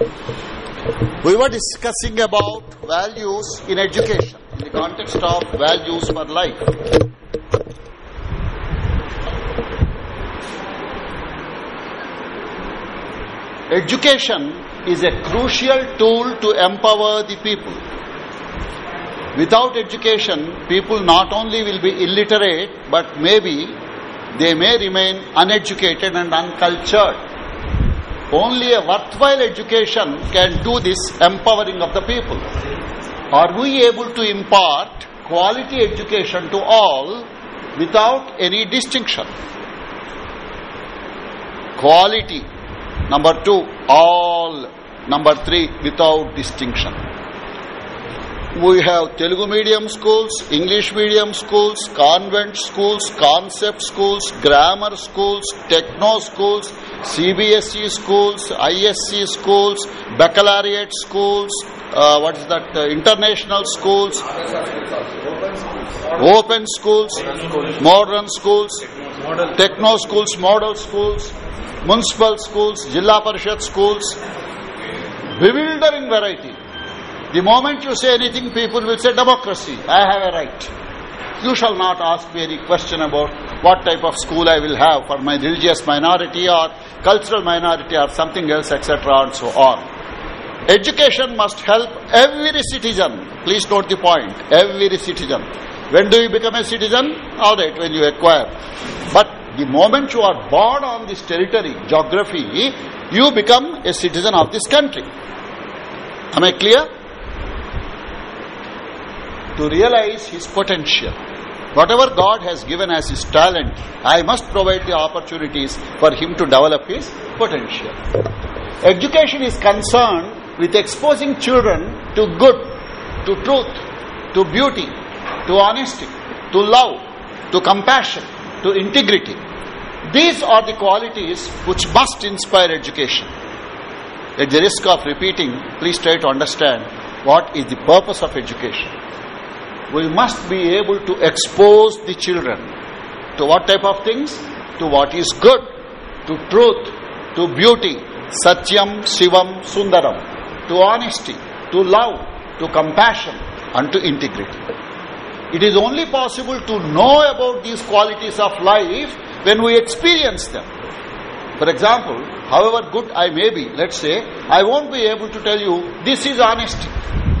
We were discussing about values in education in the context of values for life. Education is a crucial tool to empower the people. Without education, people not only will be illiterate, but maybe they may remain uneducated and uncultured. Only a worthwhile education can do this empowering of the people. Are we able to impart quality education to all without any distinction? Quality. Number two, all. Number three, without distinction. We have Telugu medium schools, English medium schools, convent schools, concept schools, grammar schools, techno schools, CBSE schools, ISC schools, baccalaureate schools, uh, what is that, uh, international schools, open schools, modern schools, techno schools, model schools, municipal schools, Jilla Parishad schools, bewildering variety. The moment you say anything, people will say democracy. I have a right. You shall not ask me any question about what type of school I will have for my religious minority or cultural minority or something else, etc. and so on. Education must help every citizen. Please note the point. Every citizen. When do you become a citizen? All right, when you acquire. But the moment you are born on this territory, geography, you become a citizen of this country. Am I clear? To realize his potential. Whatever God has given as his talent, I must provide the opportunities for him to develop his potential. Education is concerned with exposing children to good, to truth, to beauty, to honesty, to love, to compassion, to integrity. These are the qualities which must inspire education. At the risk of repeating, please try to understand what is the purpose of education. We must be able to expose the children to what type of things? To what is good, to truth, to beauty, satyam, shivam, sundaram, to honesty, to love, to compassion, and to integrity. It is only possible to know about these qualities of life when we experience them. For example, however good I may be, let's say, I won't be able to tell you this is honesty.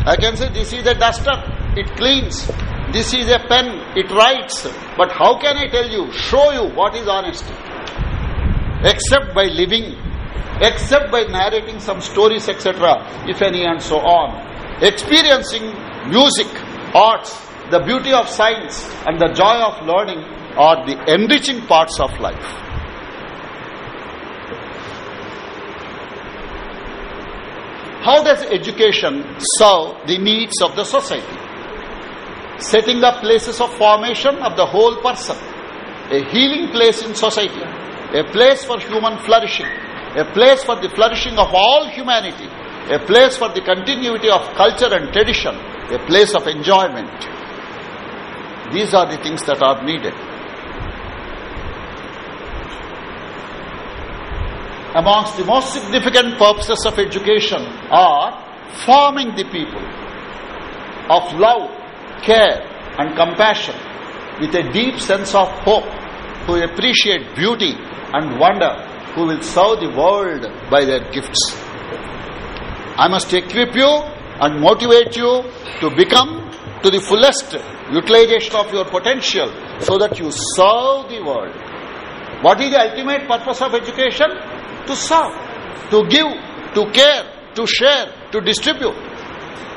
I can say this is a duster, it cleans. This is a pen, it writes. But how can I tell you, show you what is honesty? Except by living, except by narrating some stories, etc., if any, and so on. Experiencing music, arts, the beauty of science, and the joy of learning are the enriching parts of life. How does education serve the needs of the society? Setting up places of formation of the whole person, a healing place in society, a place for human flourishing, a place for the flourishing of all humanity, a place for the continuity of culture and tradition, a place of enjoyment. These are the things that are needed. Amongst the most significant purposes of education are forming the people of love, care, and compassion with a deep sense of hope who appreciate beauty and wonder, who will serve the world by their gifts. I must equip you and motivate you to become to the fullest utilization of your potential so that you serve the world. What is the ultimate purpose of education? To serve, to give, to care, to share, to distribute.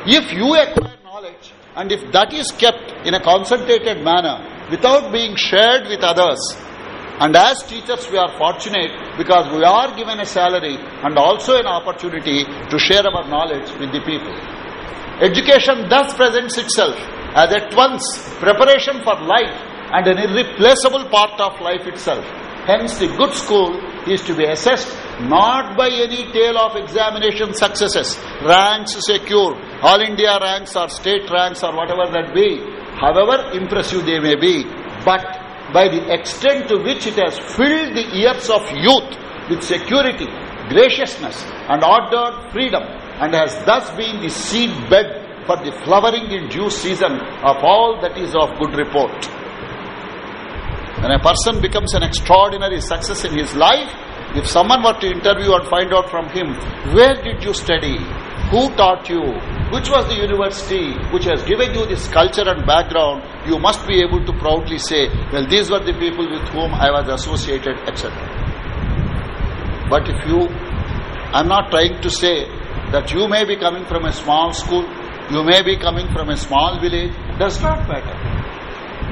If you acquire knowledge and if that is kept in a concentrated manner without being shared with others, and as teachers we are fortunate because we are given a salary and also an opportunity to share our knowledge with the people. Education thus presents itself as at once preparation for life and an irreplaceable part of life itself. Hence, the good school is to be assessed not by any tale of examination successes, ranks secure, all India ranks or state ranks or whatever that be, however impressive they may be, but by the extent to which it has filled the ears of youth with security, graciousness and ordered freedom and has thus been the seed bed for the flowering in due season of all that is of good report. When a person becomes an extraordinary success in his life, if someone were to interview and find out from him, where did you study? Who taught you? Which was the university which has given you this culture and background? You must be able to proudly say, well, these were the people with whom I was associated, etc. But if you, I'm not trying to say that you may be coming from a small school, you may be coming from a small village, does not matter.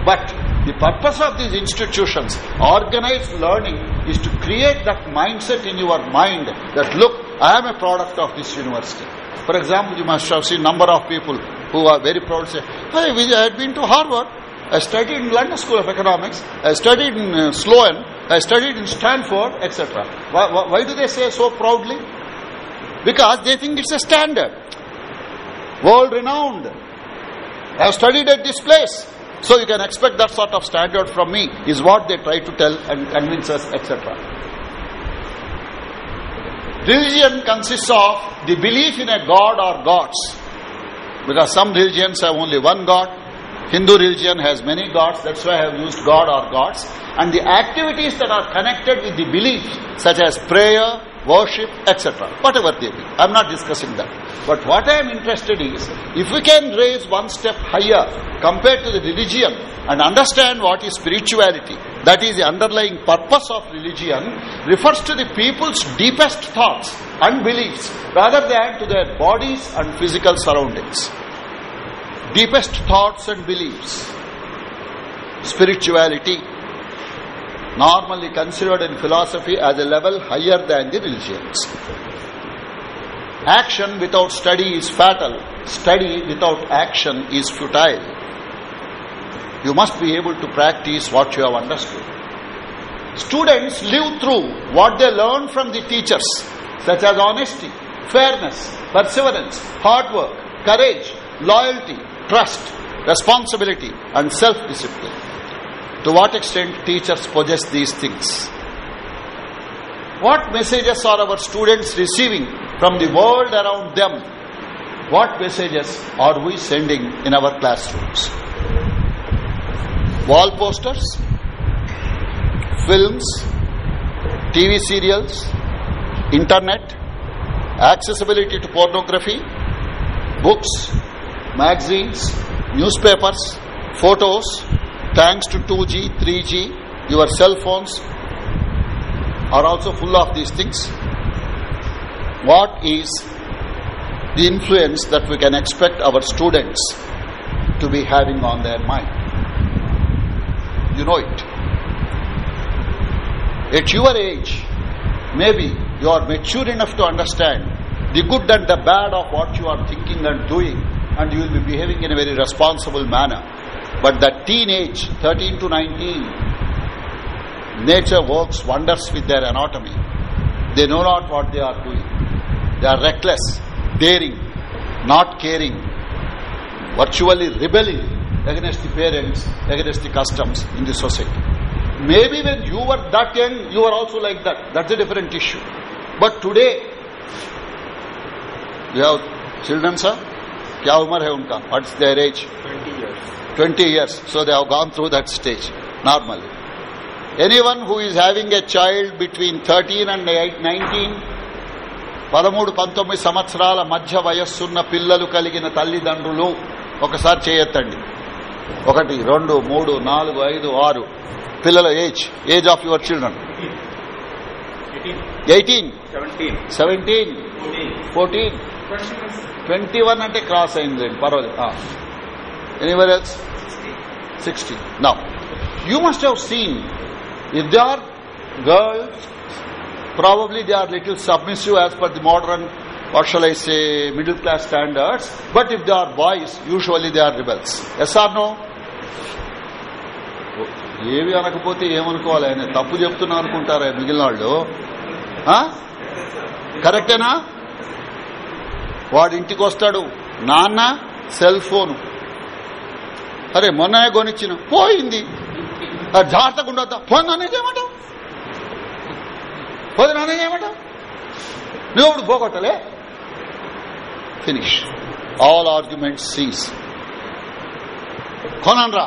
But the purpose of these institutions, organized learning, is to create that mindset in your mind that look, I am a product of this university. For example, you must have seen number of people who are very proud say, Hey, I had been to Harvard. I studied in London School of Economics. I studied in uh, Sloan. I studied in Stanford, etc. Why, why, why do they say so proudly? Because they think it's a standard. World renowned. I have studied at this place. So you can expect that sort of standard from me, is what they try to tell and convince us, etc. Religion consists of the belief in a god or gods. Because some religions have only one god. Hindu religion has many gods, that's why I have used god or gods. And the activities that are connected with the belief, such as prayer, worship, etc. Whatever they be. I am not discussing that. But what I am interested in is, if we can raise one step higher compared to the religion and understand what is spirituality, that is the underlying purpose of religion, refers to the people's deepest thoughts and beliefs rather than to their bodies and physical surroundings. Deepest thoughts and beliefs. Spirituality normally considered in philosophy as a level higher than the religions. Action without study is fatal. Study without action is futile. You must be able to practice what you have understood. Students live through what they learn from the teachers, such as honesty, fairness, perseverance, hard work, courage, loyalty, trust, responsibility, and self discipline. To what extent teachers possess these things? What messages are our students receiving from the world around them? What messages are we sending in our classrooms? Wall posters, films, TV serials, internet, accessibility to pornography, books, magazines, newspapers, photos, thanks to 2G, 3G, your cell phones are also full of these things. What is the influence that we can expect our students to be having on their mind? You know it. At your age, maybe you are mature enough to understand the good and the bad of what you are thinking and doing, and you will be behaving in a very responsible manner. But that teenage, 13 to 19, nature works wonders with their anatomy. They know not what they are doing. They are reckless, daring, not caring, virtually rebelling against the parents, against the customs in the society. Maybe when you were that young, you were also like that. That's a different issue. But today, you have children, sir? क्या उम्र है उनका what's there as 20 years. So they have gone through that stage normally. Anyone who is having a child between 13 and 19 పదమూడు పంతొమ్మిది సంవత్సరాల మధ్య వయస్సున్న పిల్లలు కలిగిన తల్లిదండ్రులు ఒకసారి చేయొత్తండి ఒకటి రెండు మూడు నాలుగు ఐదు ఆరు. పిల్లల age age of your children. Eighteen. Seventeen fourteen twenty one అంటే క్రాస్ అయింది పర్వాలేదు. Anywhere else sixty now you must have seen if they are girls probably they are little submissive as per the modern what shall I say middle class standards but if they are boys usually they are rebels yes or no ఏవి అనకపోతే ఏమనుకోవాలి ఆయన తప్పు చెప్తున్నా అనుకుంటారా మిగిలిన వాళ్ళు కరెక్టేనా వాడి ఇంటికి వస్తాడు నాన్న సెల్ ఫోన్ అరే మొన్ననే కొనిచ్చిన. పోయింది. జాగ్రత్తగా ఉండొద్దా పోయి నాన్న చేయమంటావు పోతే నాన్న చేయమంటావు నువ్వు ఇప్పుడు పోగొట్టలే. ఫినిష్ ఆల్ ఆర్గ్యుమెంట్స్ సీజ్ కొనరా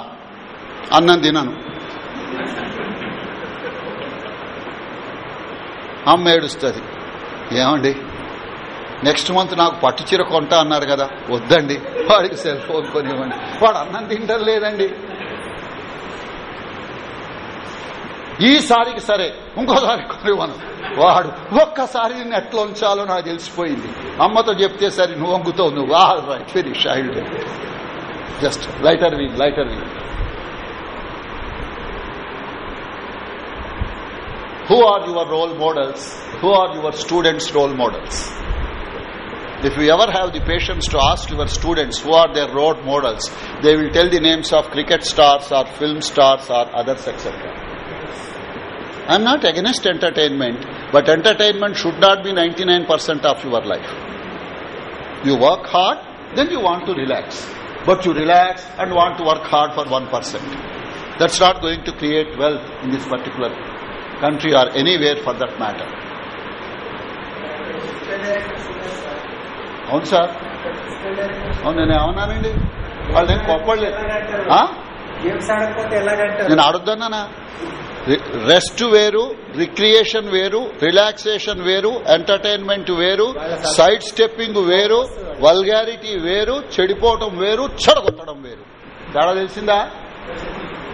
అన్నం తినను. అమ్మ ఏడుస్తుంది. ఏమండి? నెక్స్ట్ మంత్ నాకు పట్టు చీర కొంటా అన్నారు కదా వద్దండి. వాడికి సెల్ ఫోన్ కొనివ్వండి. వాడు అన్నం తింటం లేదండి. ఈసారికి సరే ఇంకోసారి కొనివ్వను. వాడు ఒక్కసారి నేను ఎట్లా ఉంచాలో నాకు తెలిసిపోయింది. అమ్మతో చెప్తే సరే నువ్వు అంగుతావు నువ్వు all right finish I just lighter wean lighter wheel. Who are your role models? Who are your students role models? If you ever have the patience to ask your students who are their role models they will tell the names of cricket stars or film stars or others etc i am not against entertainment but entertainment should not be 99% of your life. You work hard then you want to relax. But you relax and want to work hard for 1% that's not going to create wealth in this particular country or anywhere for that matter. అవును sir. అవును నేను ఏమన్నానండి? వాళ్ళు నేను కోప్పడలేదు నేను అడుగుతున్నానా rest వేరు recreation వేరు relaxation వేరు ఎంటర్టైన్మెంట్ వేరు సైడ్ స్టెప్పింగ్ వేరు వల్గారిటీ వేరు చెడిపోవటం వేరు చెడగొట్టడం వేరు. తేడా తెలిసిందా?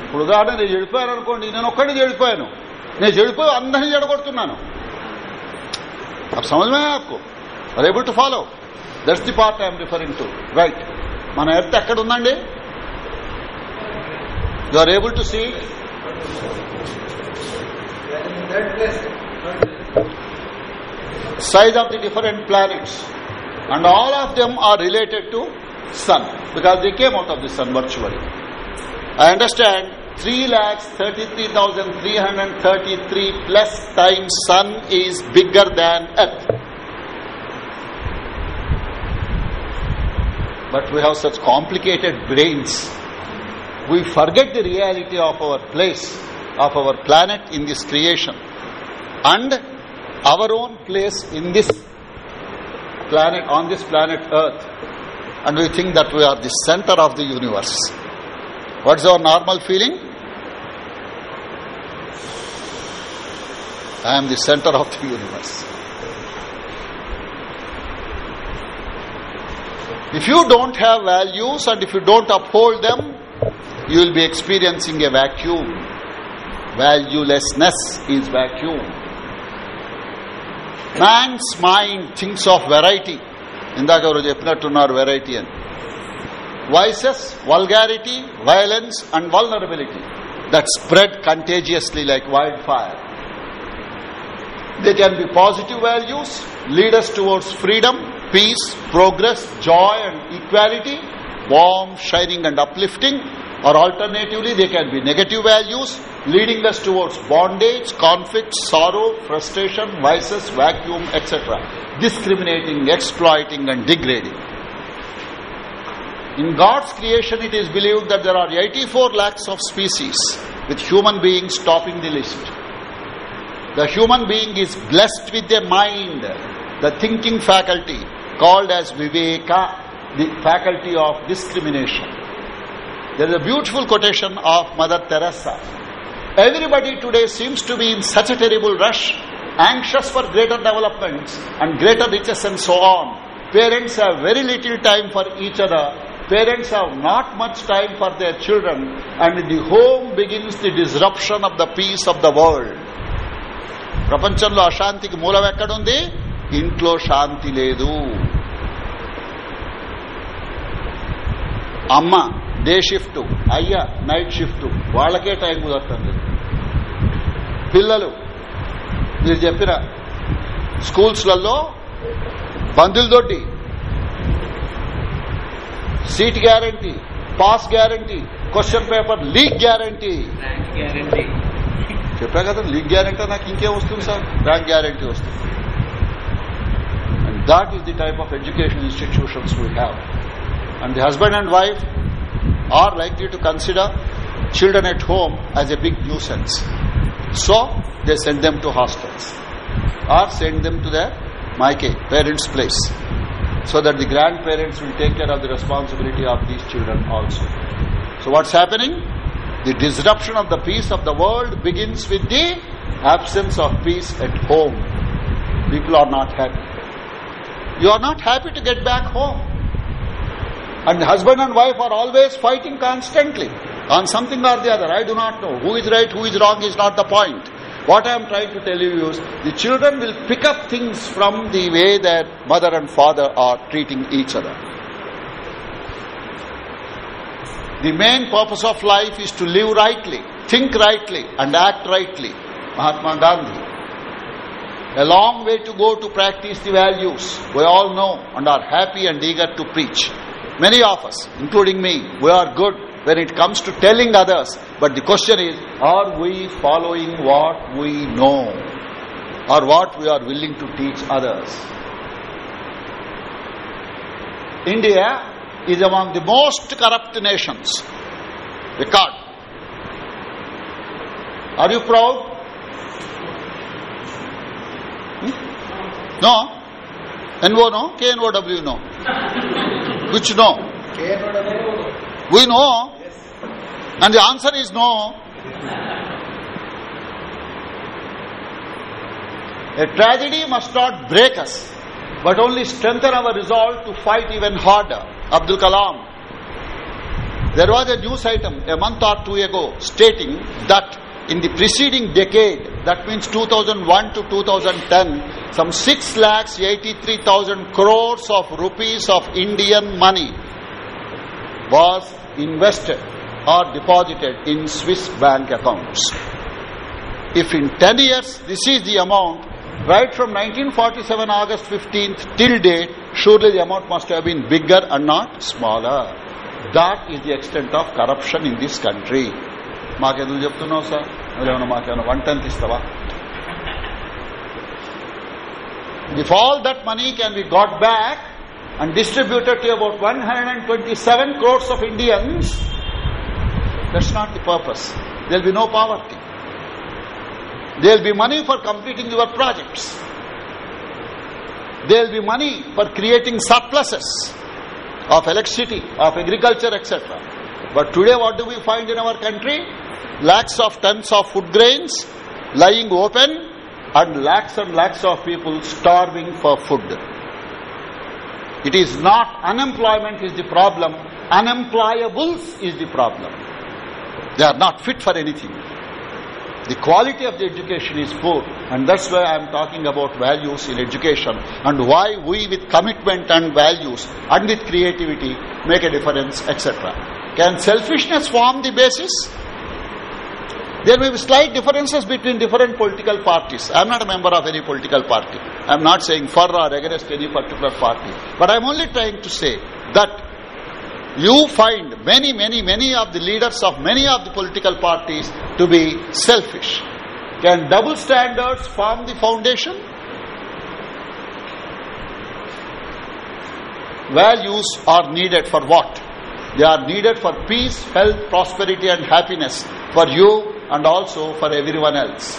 ఇప్పుడు ఉదాహరణ నేను చెడిపోయాను అనుకోండి నేను ఒక్కడిని చెడిపోయాను. నేను చెడిపోయి అందరినీ చెడగొడుతున్నాను. సమజ్ మే ఆప్కు are able to follow that's the part I'm referring to right మన ఎర్త్ ఎక్కడ ఉందండి you are able to see size of the different planets and all of them are related to sun because they came out of the sun virtually i understand 3 lakhs 33,333 plus times sun is bigger than earth. But we have such complicated brains. We forget the reality of our place, of our planet in this creation and our own place in this planet, on this planet earth. And we think that we are the center of the universe. What's our normal feeling? I am the center of the universe. If you don't have values and if you don't uphold them, you will be experiencing a vacuum. Valuelessness is vacuum. Man's mind thinks of variety. ఇందాక ఎవరు చెప్పినట్టున్నారు variety అని vices, vulgarity, violence and vulnerability that spread contagiously like wildfire. They can be positive values, lead us towards freedom, peace, progress, joy and equality, warm, shining and uplifting, or alternatively they can be negative values, leading us towards bondage, conflict, sorrow, frustration, vices, vacuum, etc., discriminating, exploiting and degrading. In God's creation, it is believed that there are 84 lakhs of species, with human beings topping the list. The human being is blessed with a mind, the thinking faculty, called as Viveka, the faculty of discrimination. There is a beautiful quotation of Mother Teresa. Everybody today seems to be in such a terrible rush, anxious for greater developments and greater riches and so on. Parents have very little time for each other parents have not much time for their children and in the home begins the disruption of the peace of the world ప్రపంచంలో అశాంతికి మూలం ఎక్కడుంది ఇంట్లో శాంతి లేదు. అమ్మ day shift. అయ్య night shift. వాళ్ళకే టైం కుదరటం పిల్లలు మీరు చెప్పిన స్కూల్స్లలో బందులతోటి seat guarantee pass guarantee question paper leak guarantee. చెప్పా కదా లీక్ గ్యారంటీ నాకు ఇంకేం వస్తుంది సార్? ర్యాంక్ గ్యారంటీ వస్తుంది. That is the type of education institutions we have. And the husband and wife are likely to consider children at home as a big nuisance. So they send them to hostels or send them to their myke parents' place, so that the grandparents will take care of the responsibility of these children also. So what's happening? The disruption of the peace of the world begins with the absence of peace at home. People are not happy. You are not happy to get back home. And husband and wife are always fighting constantly on something or the other. I do not know. Who is right, who is wrong is not the point. What I am trying to tell you is the children will pick up things from the way their mother and father are treating each other. The main purpose of life is to live rightly, think rightly, and act rightly. Mahatma Gandhi. A long way to go to practice the values we all know and are happy and eager to preach. Many of us, including me, we are good when it comes to telling others. But the question is, are we following what we know or what we are willing to teach others? India is among the most corrupt nations. Record. Are you proud? No? NO no? KNOW no? Which no? We know. And the answer is no. A tragedy must not break us, but only strengthen our resolve to fight even harder. Abdul Kalam. There was a news item a month or two ago stating that in the preceding decade, that means 2001 to 2010, some 6 lakhs 83,000 crores of rupees of Indian money was invested or deposited in Swiss bank accounts. If in 10 years this is the amount, right from 1947 August 15th till date, surely the amount must have been bigger and not smaller. That is the extent of corruption in this country. మాకెందుకు చెప్తున్నావు sir నువ్వేమన్నా మాకేమైనా one tenth ఇస్తావా If all that money can be got back and distributed to about 127 crores of Indians, that's not the purpose. There will be no poverty. There will be money for completing your projects. There will be money for creating surpluses of electricity, of agriculture, etc. But today what do we find in our country? Lakhs of tons of food grains lying open and lakhs and lakhs of people starving for food. It is not unemployment is the problem, unemployables is the problem. They are not fit for anything. The quality of the education is poor and that's why I am talking about values in education and why we with commitment and values and with creativity make a difference etc. Can selfishness form the basis? There may be slight differences between different political parties. I am not a member of any political party. I am not saying for or against any particular party. But I am only trying to say that you find many, many, many of the leaders of many of the political parties to be selfish. Can double standards form the foundation? Values are needed for what? They are needed for peace, health, prosperity and happiness for you and also for everyone else.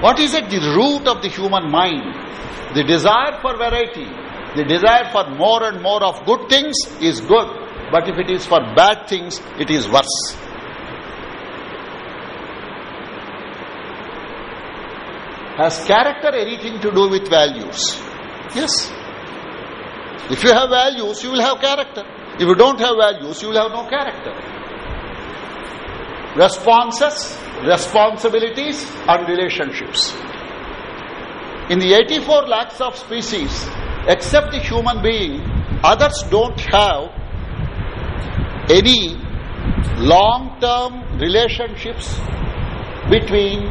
What is at the root of the human mind? The desire for variety, the desire for more and more of good things is good, but if it is for bad things, it is worse. Has character anything to do with values? Yes. If you have values, you will have character. If you don't have values, you will have no character. Responses, responsibilities and relationships. In the 84 lakhs of species, except the human being, others don't have any long-term relationships between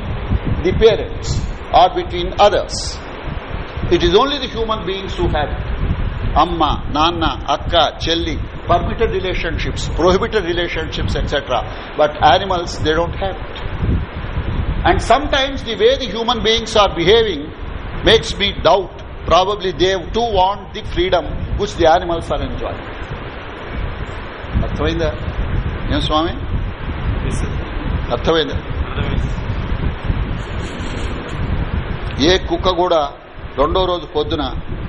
the parents or between others. It is only the human beings who have it. Amma, Nana, Akka, Chelli, permitted relationships, prohibited relationships, etc. But animals, they don't have it. And sometimes the way the human beings are behaving makes me doubt. Probably they too want the freedom which the animals are enjoying. అర్థమైందా ఏం స్వామి అర్థమైందా ఏ కుక్క కూడా రెండో రోజు పొద్దున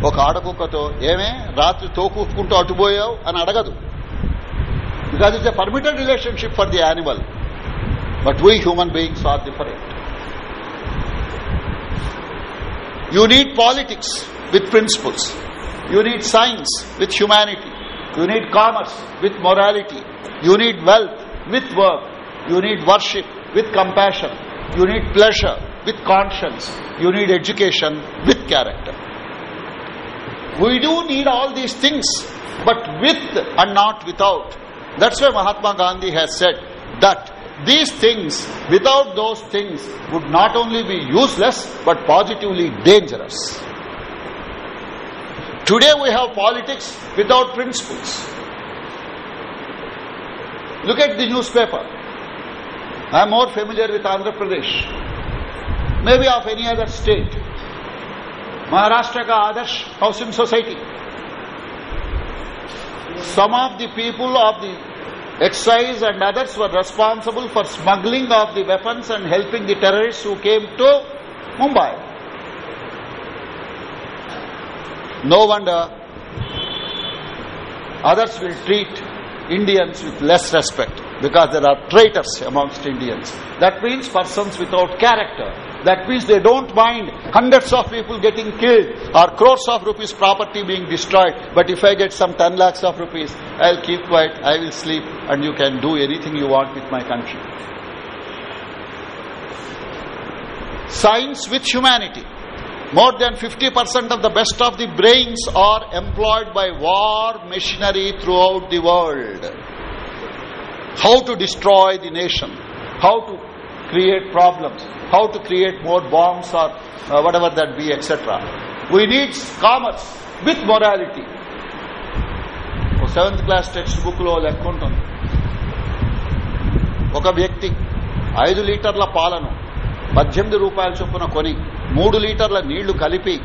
ఒక ఆడకుక్కతో ఏమే రాత్రి తోకూసుకుంటూ అటుపోయావు? అని అడగదు. Because it's a permitted relationship for the animal but we human beings are different you need politics with principles you need science with humanity you need commerce with morality you need wealth with work you need worship with compassion You need pleasure with conscience. You need education with character. We do need all these things, but with and not without. That's why Mahatma Gandhi has said that these things, without those things, would not only be useless, but positively dangerous. Today we have politics without principles. Look at the newspaper. I am more familiar with Andhra Pradesh, maybe of any other state. Maharashtra ka Adarsh Housing Society. Some of the people of the excise and others were responsible for smuggling of the weapons and helping the terrorists who came to Mumbai. No wonder others will treat Indians with less respect because there are traitors amongst Indians. That means persons without character. That means they don't mind hundreds of people getting killed or crores of rupees property being destroyed. But if I get some 10 lakhs of rupees, I'll keep quiet, I will sleep, and you can do anything you want with my country. Science with humanity. More than 50% of the best of the brains are employed by war machinery throughout the world. How to destroy the nation, how to create problems, how to create more bombs or uh, whatever that be, etc. We need commerce with morality. Seventh class text బుక్లో లెక్క ఉంటుంది. ఒక వ్యక్తి ఐదు లీటర్ల పాలను పద్దెనిమిది రూపాయల చొప్పున కొని మూడు లీటర్ల నీళ్ళు కలిపి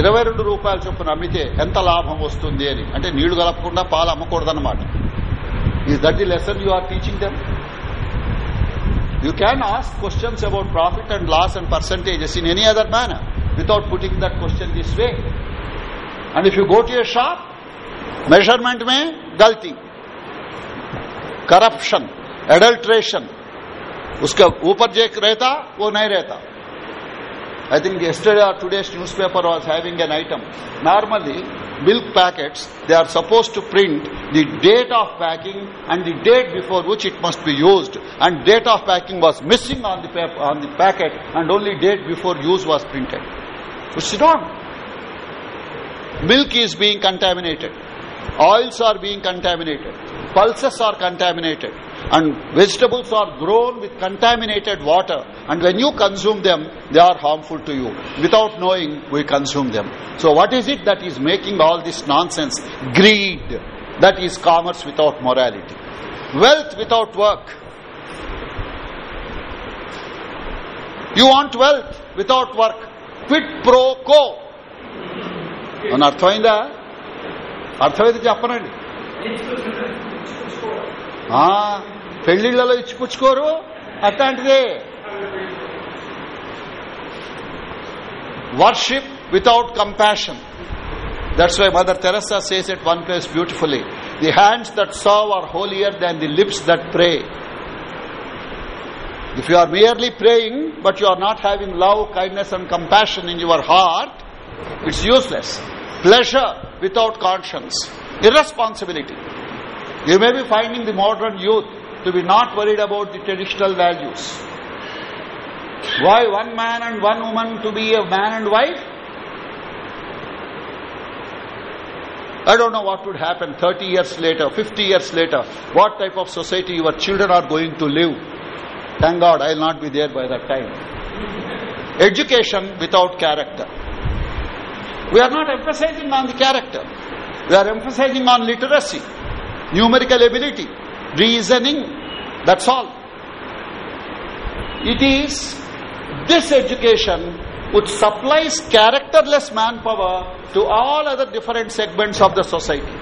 ఇరవై రెండు రూపాయల చొప్పున అమ్మితే ఎంత లాభం వస్తుంది అని. అంటే నీళ్ళు కలపకుండా పాలు అమ్మకూడదన్నమాట. Is that the lesson you are teaching them You can ask questions about profit and loss and percentages in any other manner without putting that question this way. And if you go to a shop, measurement mein galti corruption adulteration uska upar je rehta wo nahi rehta I think yesterday or today's newspaper was having an item. Normally, milk packets, they are supposed to print the date of packing and the date before which it must be used. And date of packing was missing on the, paper, on the packet and only date before use was printed. Which is wrong. Milk is being contaminated. Oils are being contaminated. Pulses are contaminated And vegetables are grown with contaminated water. And when you consume them, they are harmful to you. Without knowing, we consume them. So what is it that is making all this nonsense? Greed. That is commerce without morality. Wealth without work. You want wealth without work. Quid pro quo. అని అర్థమైందా అర్థమైతే చెప్పనండి ఆ, పెళ్లిళ్లలో ఇచ్చిపుచ్చుకోరు అట్లాంటిదే worship without compassion that's why Mother Teresa says at one place beautifully the hands that serve are holier than the lips that pray If you are merely praying, but you are not having love, kindness and compassion in your heart, it's useless. Pleasure without conscience. Irresponsibility. You may be finding the modern youth to be not worried about the traditional values. Why one man and one woman to be a man and wife? I don't know what would happen 30 years later, 50 years later, what type of society your children are going to live. Thank God I will not be there by that time. Education without character. We are not emphasizing on the character. We are emphasizing on literacy, numerical ability, reasoning. That's all. It is this education which supplies characterless manpower to all other different segments of the society.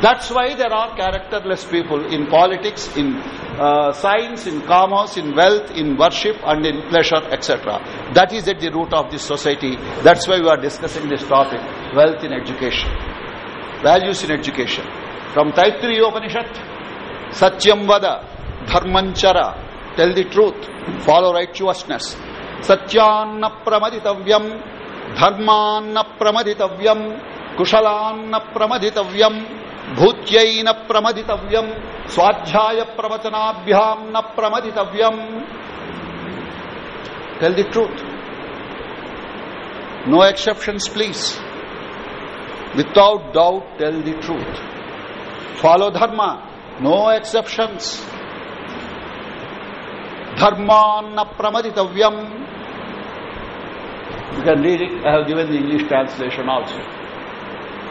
That's why there are characterless people in politics, in uh, science, in commerce, in wealth, in worship and in pleasure, etc. That is at the root of this society. That's why we are discussing this topic, wealth in education, values in education. from Taittiriya Upanishad. Satyam vada, dharmanchara, tell the truth, follow righteousness. Satyanna pramaditavyam, dharmanna pramaditavyam, kushalanna pramaditavyam, भूत्यै न प्रमदितव्यम स्वाध्याय प्रवचनाभ्याम न प्रमदितव्यम tell the truth no exceptions please without doubt tell the truth Follow dharma, no exceptions. Dharma Dharmanna pramaditavyam. You can read it. I have given the English translation also.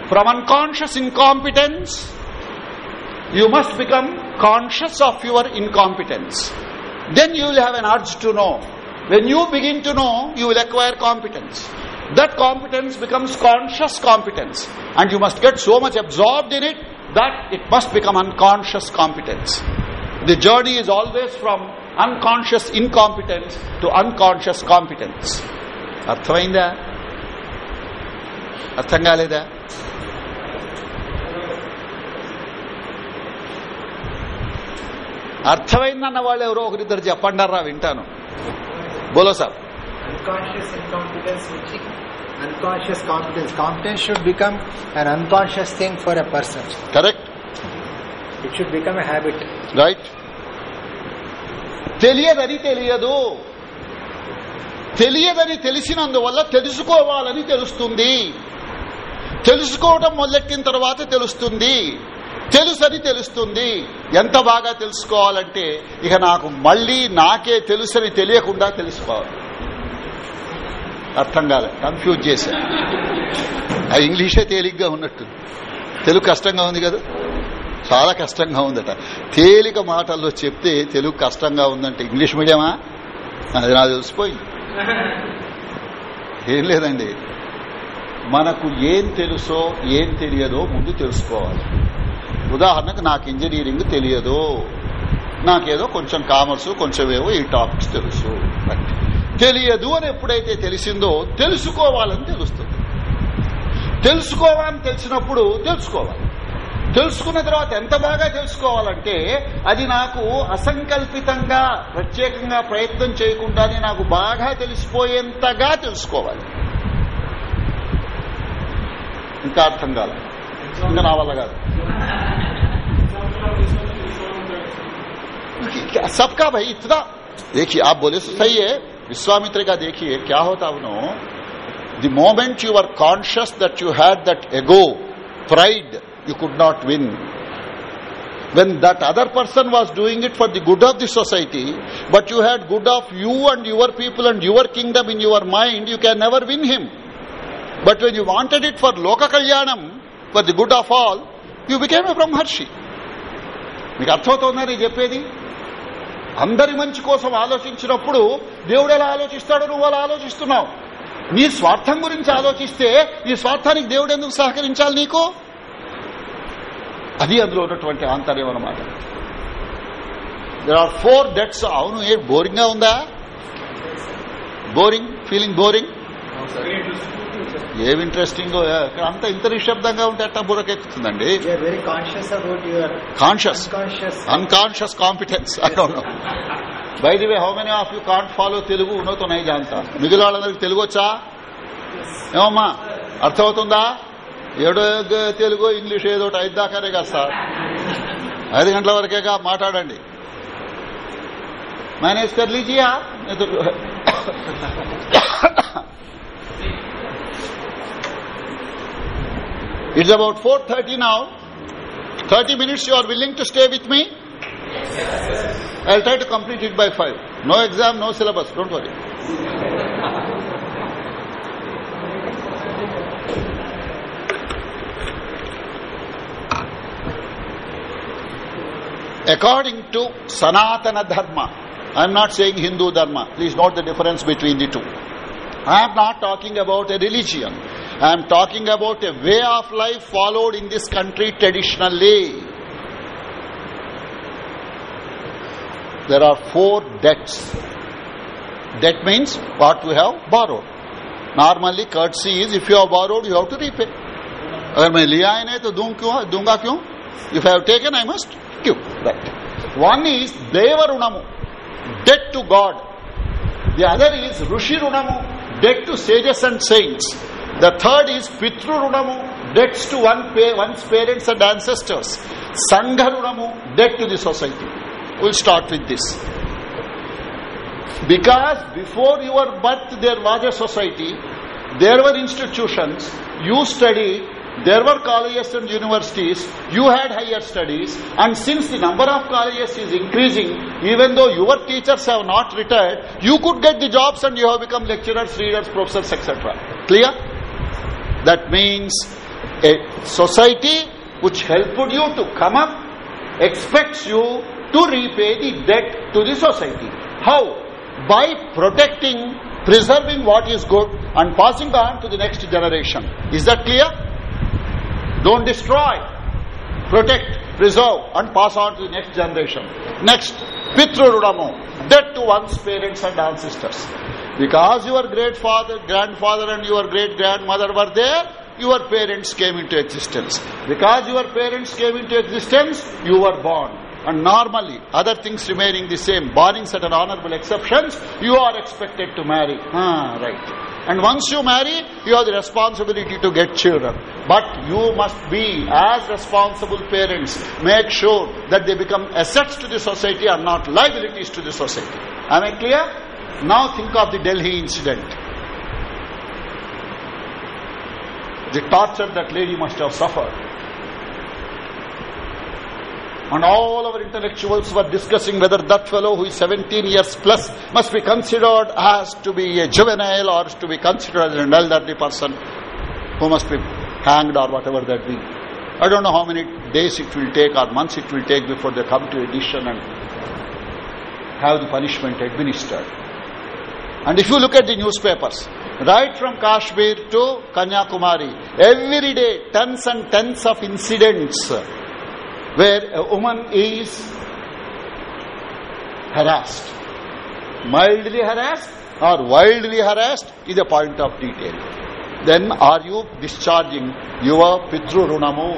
From unconscious incompetence, you must become conscious of your incompetence. Then you will have an urge to know. When you begin to know, you will acquire competence. That competence becomes conscious competence. And you must get so much absorbed in it that it must become unconscious competence. The journey is always from unconscious incompetence to unconscious competence. అర్థమైందా అర్థం కాలేదా అర్థమైందన్న వాళ్ళు ఎవరో ఒకరిద్దరు చెప్పండారా వింటాను బోలో sir unconscious incompetence which unconscious competence competence should become an unconscious thing for a person. Correct it should become a habit. Right తెలియదని తెలియదు. తెలియదని తెలిసినందువల్ల తెలుసుకోవాలని తెలుస్తుంది. తెలుసుకోవడం మొదలెట్టిన తర్వాత తెలుస్తుంది. తెలుసని తెలుస్తుంది. ఎంత బాగా తెలుసుకోవాలంటే ఇక నాకు మళ్ళీ నాకే తెలుసని తెలియకుండా తెలుసుకోవాలి. అర్థం కాలే. కన్ఫ్యూజ్ చేశా. ఆ ఇంగ్లీషే తేలిగ్గా ఉన్నట్టు. తెలుగు కష్టంగా ఉంది కదా? చాలా కష్టంగా ఉందట. తేలిక మాటల్లో చెప్తే తెలుగు కష్టంగా ఉందంటే ఇంగ్లీష్ మీడియమా అది నాకు తెలిసిపోయింది. ఏం లేదండి. మనకు ఏం తెలుసో ఏం తెలియదో ముందు తెలుసుకోవాలి. ఉదాహరణకు నాకు ఇంజనీరింగ్ తెలియదు. నాకేదో కొంచెం కామర్స్ కొంచెం ఏవో ఈ టాపిక్స్ తెలుసు. అంటే తెలియదు అని ఎప్పుడైతే తెలిసిందో తెలుసుకోవాలని తెలుస్తుంది తెలుసుకోవాలని తెలిసినప్పుడు తెలుసుకోవాలి తెలుసుకున్న తర్వాత ఎంత బాగా తెలుసుకోవాలంటే అది నాకు అసంకల్పితంగా ప్రత్యేకంగా ప్రయత్నం చేయకుండానే నాకు బాగా తెలిసిపోయేంతగా తెలుసుకోవాలి ఇంకా అర్థం కాదు ఇంకా నా వల్ల కాదు सबका भाई इतना देखिए आप बोले तो सही है विश्वामित्र का देखिए क्या होता you know the moment you are conscious that you had that ego pride you could not win when that other person was doing it for the good of the society but you had good of you and your people and your kingdom in your mind you can never win him but when you wanted it for loka kalyanam for the good of all you became a brahmarshi మీకు అర్థమవుతోందని చెప్పేది అందరి మంచి కోసం ఆలోచించినప్పుడు దేవుడు ఎలా ఆలోచిస్తాడో నువ్వు అలా ఆలోచిస్తున్నావు. నీ స్వార్థం గురించి ఆలోచిస్తే నీ స్వార్థానికి దేవుడు ఎందుకు సహకరించాలి నీకు? అది అందులో ఉన్నటువంటి ఆంతర్యం అనమాట దర్ ఆర్ ఫోర్ డెట్స్ అవును ఏ బోరింగ్గా ఉందా బోరింగ్ ఫీలింగ్ బోరింగ్ ఏం ఇంట్రెస్టింగ్ ఇక్కడ అంతా ఇంత నిశ్శబ్దంగా ఉంటే అట్టా బుర్రకెక్కుతుందండి conscious unconscious confidence by the way how many of you can't follow Telugu ఉన్నతో నై మిగిలిన వాళ్ళందరికి తెలుగు వచ్చా ఏమమ్మా అర్థమవుతుందా ఏడో తెలుగు ఇంగ్లీష్ ఏదో ఒకటి ఐదు దాకానే కదా సార్ ఐదు గంటల వరకేగా మాట్లాడండి మేనేజ్ కర్లీజియా It's about 4.30 now. 30 minutes you are willing to stay with me? I'll try to complete it by 5. No exam, no syllabus, don't worry. According to Sanatana Dharma, I'm not saying Hindu Dharma. Please note the difference between the two. I am not talking about a religion. I am talking about a way of life followed in this country traditionally. There are four debts. Debt means what we have borrowed. Normally courtesy is if you have borrowed you have to repay. अगर मैं लिया ही नहीं तो दूं क्यों दूंगा क्यों if I have taken I must give right one is देवरुणमु debt to God. The other is Rushi Runamu, debt to sages and saints. the third is Pitru Runamu, debts to one one's parents and ancestors. Sangha Runamu, debt to the society. We'll start with this. Because before your birth there was a society, there were institutions, you studied, there were colleges and universities, you had higher studies, and since the number of colleges is increasing, even though your teachers have not retired, you could get the jobs and you have become lecturers, readers, professors, etc. Clear? That means a society which helped you to come up expects you to repay the debt to the society. How? By protecting, preserving what is good and passing on to the next generation. Is that clear? Don't destroy. Protect, preserve and pass on to the next generation. Next, Pitru Runamu, debt to one's parents and ancestors. Because your great father, grandfather and your great grandmother were there, your parents came into existence. Because your parents came into existence, you were born. And normally, other things remaining the same, barring certain honorable exceptions, you are expected to marry. Ah, right. And once you marry, you have the responsibility to get children. But you must be, as responsible parents, make sure that they become assets to the society and not liabilities to the society. Am I clear? Now think of the Delhi incident. The torture that lady must have suffered. And all our intellectuals were discussing whether that fellow who is 17 years plus must be considered as to be a juvenile or to be considered as an elderly person who must be hanged or whatever that be. I don't know how many days it will take or months it will take before they come to a decision and have the punishment administered. And if you look at the newspapers, right from Kashmir to Kanyakumari, every day tons and tons of incidents where a woman is harassed. Mildly harassed or wildly harassed is a point of detail. Then are you discharging your pitru runamu?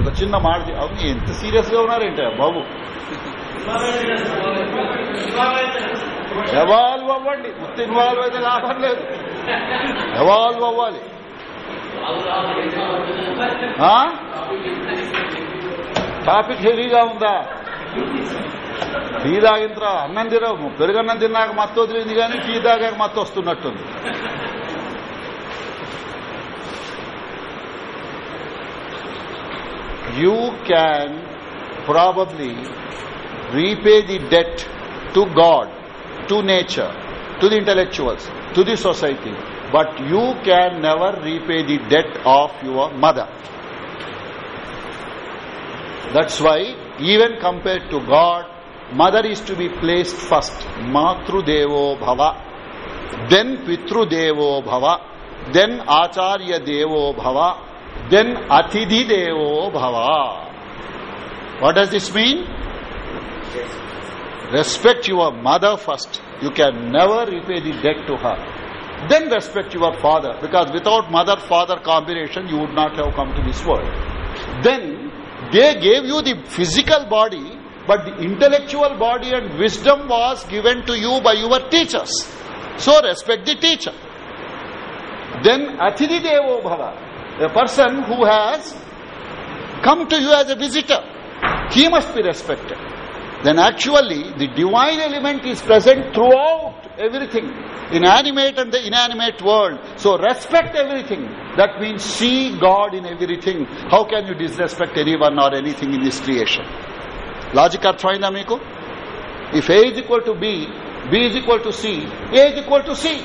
ఒక చిన్న మాట అవును ఎంత సీరియస్గా ఉన్నారేంట బాబు evolve అవ్వండి Mutta involve అయితే లాభం లేదు ఎవాల్వ్ అవ్వాలి టాపిక్ హెవీగా ఉందా? టీ తాగిన తర్వాత అన్నం తినవు. పెరుగన్నం తిన్నాక మత్తు వదిలింది కానీ టీ తాగాక మత్తు వస్తున్నట్టుంది. You can probably repay the debt to God to nature to the intellectuals to the society but you can never repay the debt of your mother. That's why, even compared to God, mother is to be placed first. Matru Devo Bhava, then Pitru Devo Bhava, then Acharya Devo Bhava, then Atidhi Devo Bhava. What does this mean? Respect your mother first. You can never repay the debt to her. Then respect your father, because without mother father combination, you would not have come to this world. Then they gave you the physical body, but the intellectual body and wisdom was given to you by your teachers. So respect the teacher. Then Athidi Devo Bhava, a person who has come to you as a visitor, he must be respected. Then actually the divine element is present throughout everything. Inanimate and the inanimate world. So respect everything. That means see God in everything. How can you disrespect anyone or anything in this creation? Logic arthvainda meeku? If A is equal to B, B is equal to C, A is equal to C.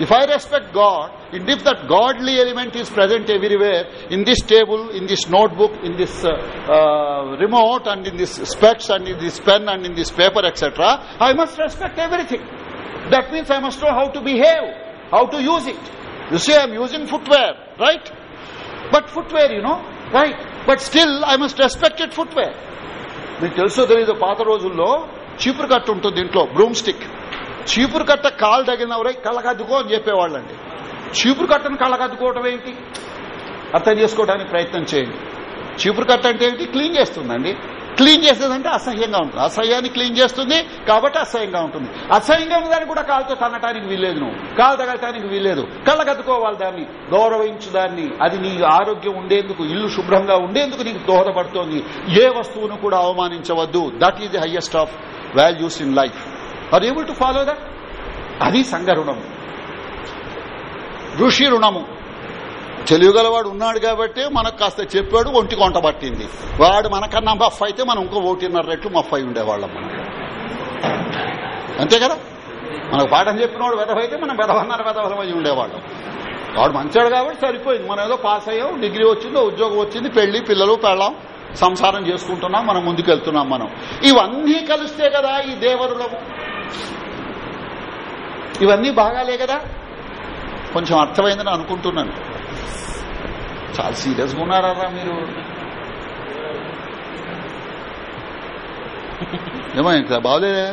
If I respect God, and if that godly element is present everywhere, in this table, in this notebook, in this uh, uh, remote, and in this specs, and in this pen, and in this paper, etc., I must respect everything. That means I must know how to behave. how to use it. You say I'm using footwear, right? But footwear, you know, right? But still I must respect it footwear. మీకు తెలుసు తెలీదు పాత రోజుల్లో చీపురు కట్ట ఉంటుంది ఇంట్లో broom stick చీపురు కట్ట కాలు తగిలినవరై కళ్ళకద్దుకో అని చెప్పేవాళ్ళండి చీపురు కట్టను కళ్ళగద్దుకోవటం ఏంటి? అర్థం చేసుకోవడానికి ప్రయత్నం చేయండి. చీపురు కట్ట అంటే ఏంటి? క్లీన్ చేస్తుందండి. క్లీన్ చేసేదంటే అసహ్యంగా ఉంటుంది. అసహ్యాన్ని క్లీన్ చేస్తుంది కాబట్టి అసహ్యంగా ఉంటుంది. అసహ్యంగా ఉన్నదాన్ని కూడా కాలుతో తన్నటానికి వీల్లేదు నువ్వు. కాలు తగలటానికి వీల్లేదు. కళ్ళగద్దుకోవాలి దాన్ని. గౌరవించు దాన్ని. అది నీ ఆరోగ్యం ఉండేందుకు ఇల్లు శుభ్రంగా ఉండేందుకు నీకు దోహదపడుతోంది. ఏ వస్తువును కూడా అవమానించవద్దు. That is the highest of values in life are able to follow that అది సంఘ ఋషి రుణము. తెలియగలవాడు ఉన్నాడు కాబట్టి మనకు కాస్త చెప్పాడు ఒంటి కొంట పట్టింది. వాడు మనకన్నా మఫ్ అయితే మనం ఇంకో ఒకటిన్నర రెట్లు మఫ్ అయి ఉండేవాళ్ళం మనం. అంతే కదా? మనకు పాఠం చెప్పినవాడు వెదవైతే మనం వెదవన్నర వెదవలం అయి ఉండేవాళ్ళం. వాడు మంచాడు కాబట్టి సరిపోయింది. మనం ఏదో పాస్ అయ్యాం డిగ్రీ వచ్చిందో ఉద్యోగం వచ్చింది పెళ్ళి పిల్లలు పెళ్ళాం సంసారం చేసుకుంటున్నాం మనం ముందుకెళ్తున్నాం మనం. ఇవన్నీ కలిస్తే కదా ఈ దేవరులము. ఇవన్నీ బాగాలే కదా? కొంచెం అర్థమైందని అనుకుంటున్నాను. చాలా సీరియస్గా ఉన్నారా మీరు? ఏమో ఇంకా బాగోలేదే?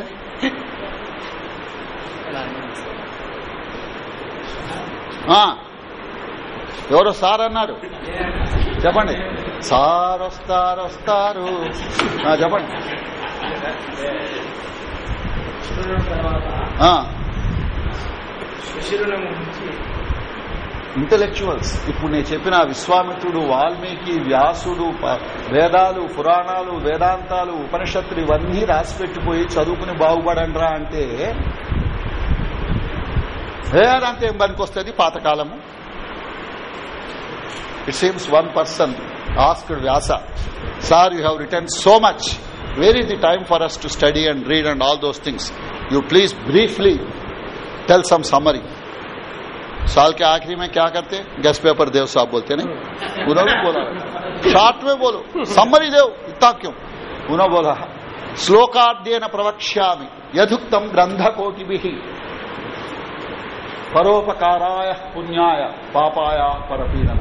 ఎవరో సార్ అన్నారు. చెప్పండి. సార్ వస్తారు వస్తారు. చెప్పండి. ఇంటలెక్చువల్స్. ఇప్పుడు నేను చెప్పిన విశ్వామిత్రుడు వాల్మీకి వ్యాసుడు వేదాలు పురాణాలు వేదాంతాలు ఉపనిషత్తులు ఇవన్నీ రాసి పెట్టిపోయి చదువుకుని బాగుపడండ్రా అంటే వేదాంతం ఏం పనికొస్తుంది పాతకాలము? It seems one person asked Vyasa sir you have written so much where is the time for us to study and read and all those things you please briefly tell some summary साल के आखिरी में क्या करते? Guest paper देव साहब बोलते नहीं? उन्होंने बोला। शॉर्ट में बोलो। समरी देव इतना क्यों? उन्होंने बोला श्लोकाद्यन प्रवक्ष्यामि यदुक्तम ग्रंथ कोटि परोपकाराय पुण्याय पापाय परपीडन।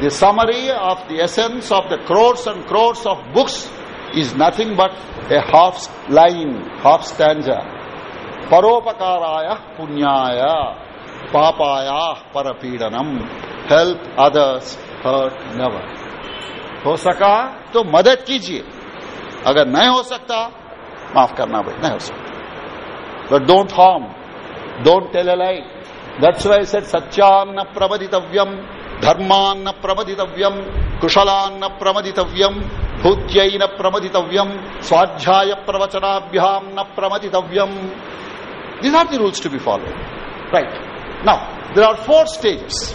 The summary of the essence of the crores and crores of books is nothing but a half line, half stanza. परोपकाराय पुण्याय पापाय परपीडनम। हेल्प अदर्स हर्ट नेवर हो सका तो मदद कीजिए। अगर नहीं हो सकता, माफ़ करना भाई, नहीं हो सकता। But don't harm don't tell lie that's why said सत्यान्न प्रमदितव्यम धर्मान्न प्रमदितव्यम कुशलान्न प्रमदितव्यम भूत्यैन प्रमदितव्यम स्वाध्याय प्रवचनाभ्याम न प्रमदितव्यम These are the rules to be followed. Right. Now, there are four stages.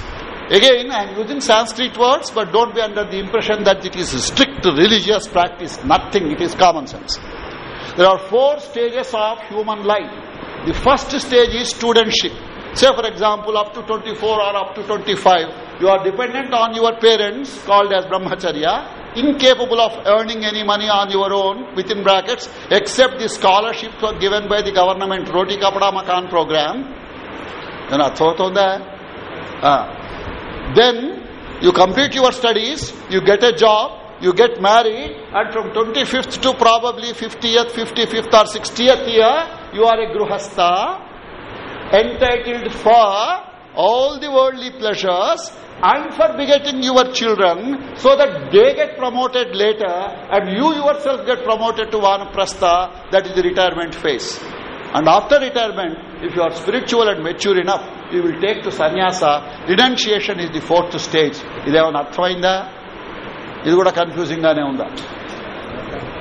Again, I am using Sanskrit words, but don't be under the impression that it is strict religious practice. Nothing. It is common sense. There are four stages of human life. The first stage is studentship. Say, for example, up to 24 or up to 25, you are dependent on your parents, called as brahmacharya, incapable of earning any money on your own, within brackets, except the scholarships were given by the government Roti Kapada Makan program. And I thought on that? Ah. Then you complete your studies, you get a job, you get married, and from 25th to probably 50th, 55th or 60th year, you are a gruhastha, entitled for all the worldly pleasures and for begetting your children so that they get promoted later and you yourself get promoted to vanaprastha, that is the retirement phase. And after retirement, if you are spiritual and mature enough you will take to sannyasa. Renunciation is the fourth stage. ఇదేమన్నా అర్థమైందా? ఇది కూడా confusing గానే ఉందా?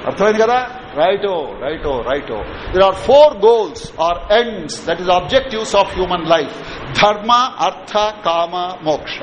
అర్థమైంది కదా? రైటో రైటో రైటో there are four goals or ends that is objectives of human life ధర్మ అర్థ కామ మోక్ష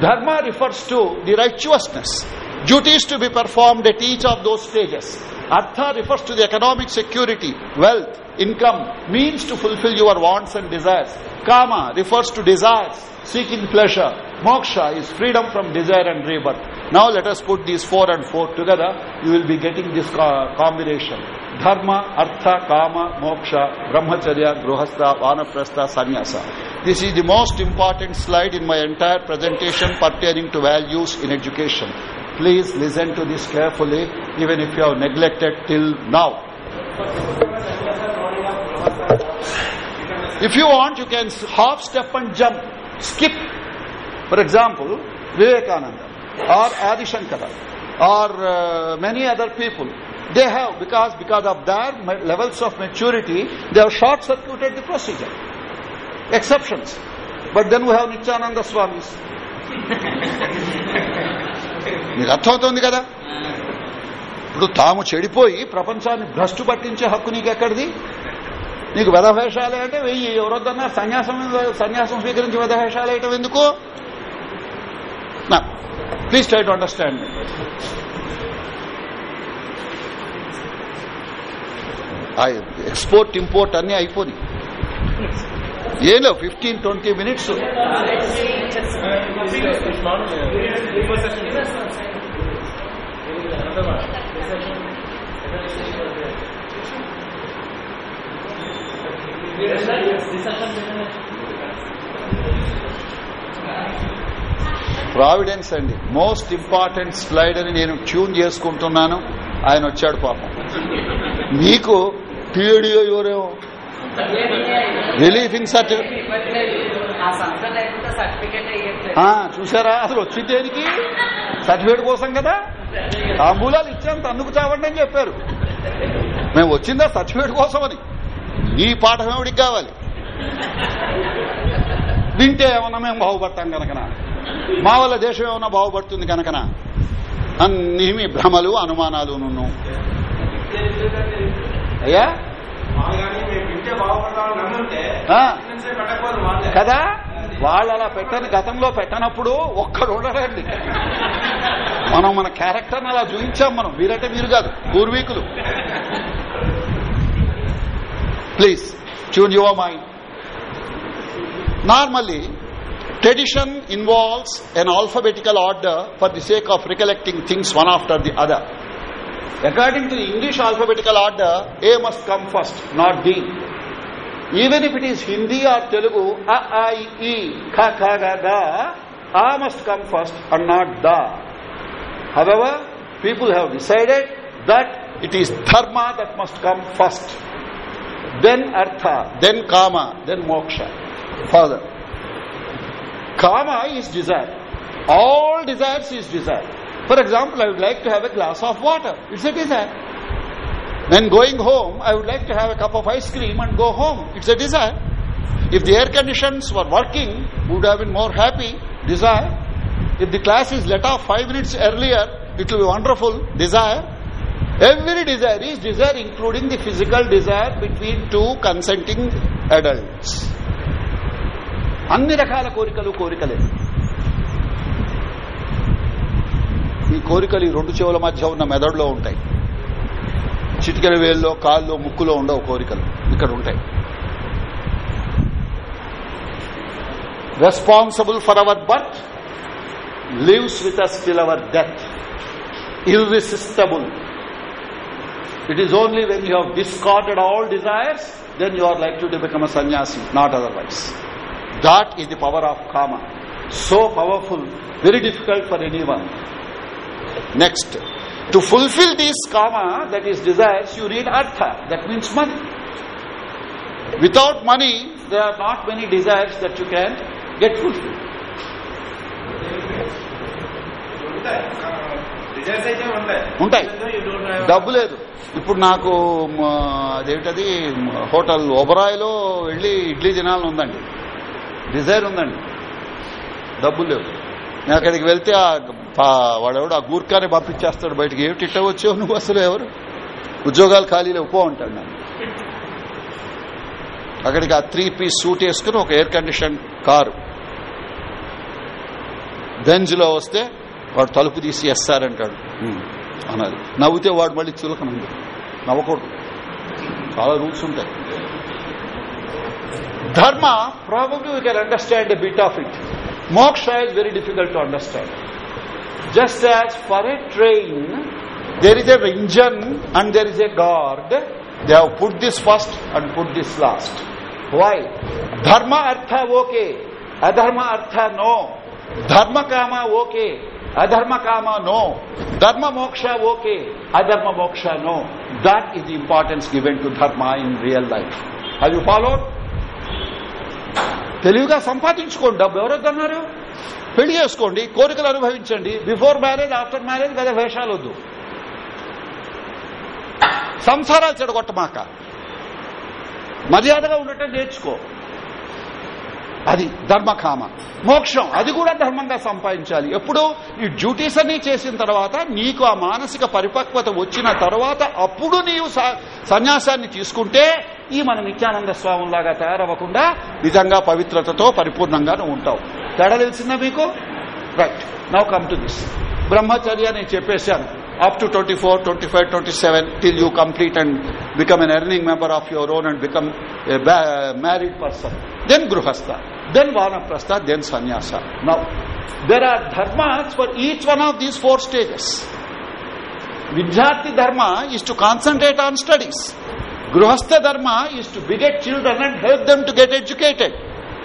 Dharma refers to the righteousness, duties to be performed at each of those stages. Artha refers to the economic security, wealth, income, means to fulfill your wants and desires. Kama refers to desires, seeking pleasure. Moksha is freedom from desire and rebirth. Now let us put these four and four together. You will be getting this combination. ಧರ್ಮ ಅರ್ಥ ಕಾಮ ಮೋಕ್ಷ ಬ್ರಹ್ಮಚರ್ಯ ಗೃಹಸ್ಥ ವಾನಪ್ರಸ್ಥ ಸನ್ಯಾಸ this is the most important slide in my entire presentation pertaining to values in education please listen to this carefully even if you have neglected till now if you want you can half step and jump skip for example vivekananda or adi shankara or uh, many other people they have because because of their levels of maturity they have short circuited the procedure exceptions but then we have nityananda swamis మీకు అర్థమవుతోంది కదా ఇప్పుడు తాము చెడిపోయి ప్రపంచాన్ని భ్రష్టు పట్టించే హక్కు నీకెక్కడిది నీకు వెధవేషాలే అంటే వెయ్యి ఎవరొద్దన్నా సన్యాసం సన్యాసం స్వీకరించి వెధవేషాలు వేయటం ఎందుకు please try to understand export import అన్ని అయిపోయి లేవు ఫిఫ్టీన్ ట్వంటీ మినిట్స్ ప్రావిడెన్స్ అండి. మోస్ట్ ఇంపార్టెంట్ స్లైడ్ అని నేను ట్యూన్ చేసుకుంటున్నాను. ఆయన వచ్చాడు పాపం. మీకు టీఏడియో ఎవరేమో రిలీఫింగ్ సర్టిఫికేట్ చూసారా అసలు వచ్చి దేనికి? సర్టిఫికేట్ కోసం కదా? తాంబూలాలు ఇచ్చాం అందుకు చావండి అని చెప్పారు. మేము వచ్చిందా సర్టిఫికేట్ కోసం అని. ఈ పాఠం ఎవడికి కావాలి? వింటే ఏమన్నా మేము బాగుపడతాం కనుకనా? మా వల్ల దేశం ఏమన్నా బాగుపడుతుంది కనుకనా? అన్ని మీ భ్రమలు అనుమానాలు నున్ను. అయ్యా? కదా? వాళ్ళు అలా పెట్టని గతంలో పెట్టనప్పుడు ఒక్కడు ఉండరండి మనం మన క్యారెక్టర్ని అలా చూపించాం మనం. వీరంటే వీరు కాదు పూర్వీకులు. Please tune your mind. Normally tradition involves an alphabetical order for the sake of recollecting things one after the other according to the english alphabetical order a must come first not b even if it is hindi or telugu a i e kha kha ga ga a must come first and not da however people have decided that it is dharma that must come first then artha then kama then moksha further Kama is desire. All desires is desire. For example, I would like to have a glass of water. It's a desire. When going home, I would like to have a cup of ice cream and go home. It's a desire. If the air conditions were working, would have been more happy. Desire. If the class is let off five minutes earlier, it will be wonderful. Desire. Every desire is desire, including the physical desire between two consenting adults. అన్ని రకాల కోరికలు కోరికలే ఈ కోరికలు ఈ రెండు చెవుల మధ్య ఉన్న మెదడులో ఉంటాయి. చిటికల వేల్లో కాళ్ళు ముక్కులో ఉండవు కోరికలు. ఇక్కడ ఉంటాయి. Responsible for our birth lives with us till our death irresistible it is only when you have discarded all desires then you are like to become a sannyasi not otherwise that is the power of common so powerful very difficult for any one Next, to fulfill this kama, that is desires, you need artha, that means money. Without money, there are not many desires that you can get fulfilled. ఉంటాయి డబ్బు లేదు ఇప్పుడు నాకు అదేమిటది hotel ఒబరాయిలో వెళ్ళి ఇడ్లీ తినాలని ఉందండి Dzire ఉందండి డబ్బులు లేవు నేను అక్కడికి వెళ్తే వాడెవడు ఆ గూర్ఖాని పంపించేస్తాడు బయటకి. ఏమిటి ఇట్ట వచ్చావు నువ్వు అసలు ఎవరు? ఉద్యోగాలు ఖాళీలో పో అంటాడు నేను అక్కడికి ఆ త్రీ పీస్ సూట్ వేసుకుని ఒక ఎయిర్ కండిషన్ కారు. బెంజ్లో వస్తే వాడు తలుపు తీసి ఎస్సారంటాడు అన్నది. నవ్వుతే వాడు మళ్ళీ చులకనుంది నవ్వకూడదు. చాలా రూల్స్ ఉంటాయి. Dharma probably we can understand a bit of it moksha is very difficult to understand just as for a train there is a engine and there is a guard they have put this first and put this last why dharma artha okay adharma artha no dharma kama okay adharma kama no dharma moksha okay adharma moksha no that is the importance given to dharma in real life have you followed తెలివిగా సంపాదించుకోండి డబ్బు ఎవరొద్దన్నారు పెళ్ళి చేసుకోండి కోరికలు అనుభవించండి. Before marriage after marriage కదా వేషాలు వద్దు సంసారాలు చెడగొట్టమాక. మర్యాదగా ఉండటం నేర్చుకో. అది ధర్మకామ. మోక్షం అది కూడా ధర్మంగా సంపాదించాలి. ఎప్పుడు ఈ డ్యూటీస్ అన్ని చేసిన తర్వాత నీకు ఆ మానసిక పరిపక్వత వచ్చిన తర్వాత అప్పుడు నీవు సన్యాసాన్ని తీసుకుంటే ఈ మన నిత్యానంద స్వాములాగా తయారవ్వకుండా నిజంగా పవిత్రతతో పరిపూర్ణంగా నువ్వు ఉంటావు. తేడా తెలిసిందా మీకు? Right now come to this brahmacharya నేను చెప్పేశాను. Up to twenty four twenty five twenty seven till you complete and become an earning member of your own and become married person then grihastha then vanaprastha then sanyasa now there are dharmas for each one of these four stages vidyarthi dharma is to concentrate on studies grihastha dharma is to beget children and help them to get educated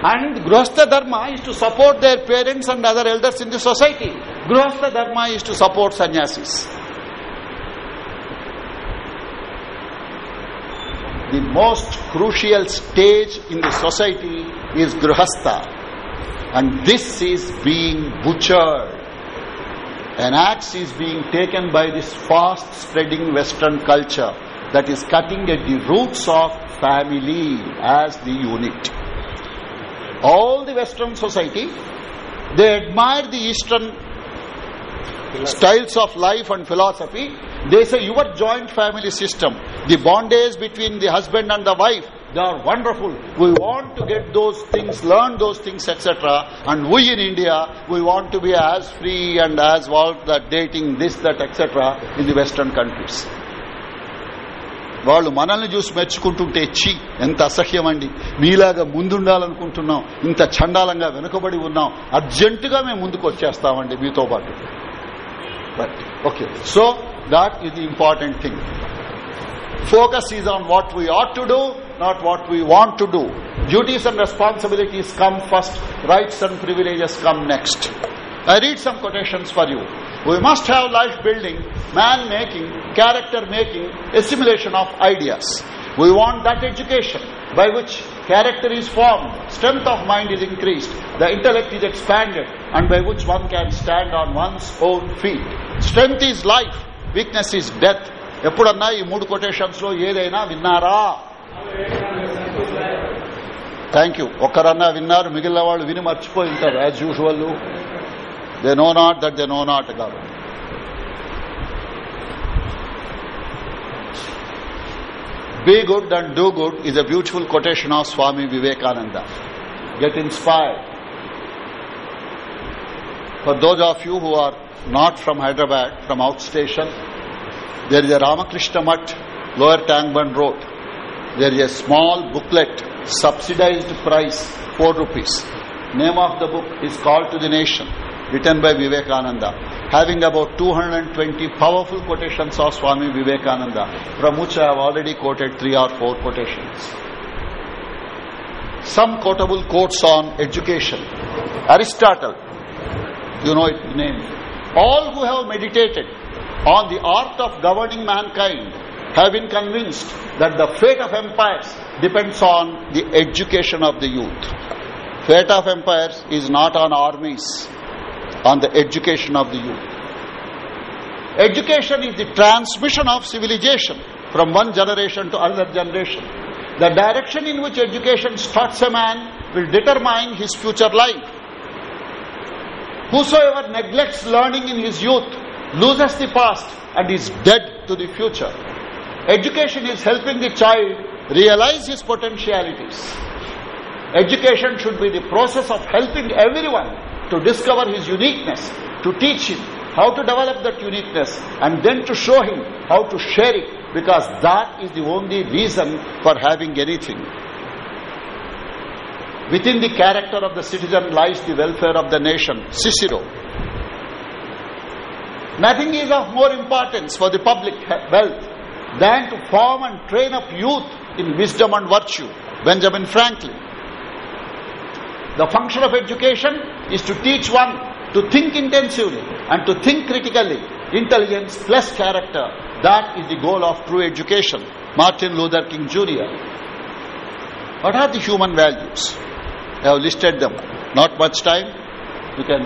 And Gruhastha dharma is to support their parents and other elders in the society. Gruhastha dharma is to support sannyasis. the most crucial stage in the society is grihastha and this is being butchered an axe is being taken by this fast spreading western culture that is cutting at the roots of family as the unit all the western society they admire the eastern styles of life and philosophy. They say your joint family system the bondage between the husband and the wife they are wonderful. We want to get those things learn those things etc and we in india we want to be as free and as well that dating this that etc in the western countries వాళ్ళు మనల్ని చూసి మెచ్చుకుంటుంటే చి ఎంత అసహ్యం అండి. మీలాగా ముందుండాలనుకుంటున్నాం ఇంత చండాలంగా వెనుకబడి ఉన్నాం అర్జెంటుగా మేము ముందుకు వచ్చేస్తామండి మీతో పాటు. ఓకే సో దాట్ ఇది important thing focus is on what we ought to do not what we want to do duties and responsibilities come first rights and privileges come next I read some quotations for you We must have life building, man making, character making, assimilation of ideas. We want that education by which character is formed, strength of mind is increased, the intellect is expanded, and by which one can stand on one's own feet. Strength is life, weakness is death, ఎప్పుడన్నా ఈ మూడు కొటేషన్స్లో ఏదైనా విన్నారా thank you ఒక్కరన్నా విన్నారు మిగిలిన వాళ్ళు విని మర్చిపోయి ఉంటారు as usual They know not that they know not God. Be good and do good is a beautiful quotation of Swami Vivekananda. Get inspired. For those of you who are not from Hyderabad, from outstation, there is a Ramakrishna Mutt, Lower Tank Bund Road. There is a small booklet, subsidized price, 4 rupees. Name of the book is called to the nation written by Vivekananda, having about 220 powerful quotations of Swami Vivekananda, from which I have already quoted three or four quotations. Some quotable quotes on education. Aristotle, you know its name. All who have meditated on the art of governing mankind have been convinced that the fate of empires depends on the education of the youth. Fate of empires is not on armies, on the education of the youth. Education is the transmission of civilization from one generation to another generation. The direction in which education starts a man will determine his future life. Whosoever neglects learning in his youth loses the past and is dead to the future. Education is helping the child realize his potentialities. Education should be the process of helping everyone to discover his uniqueness, to teach him how to develop that uniqueness, and then to show him how to share it because that is the only reason for having anything. Within the character of the citizen lies the welfare of the nation. Cicero Nothing is of more importance for the public wealth than to form and train up youth in wisdom and virtue. Benjamin Franklin. The function of education is to teach one to think intensively and to think critically. Intelligence plus character. That is the goal of true education. Martin Luther King Jr. What are the human values? I have listed them. Not much time. You can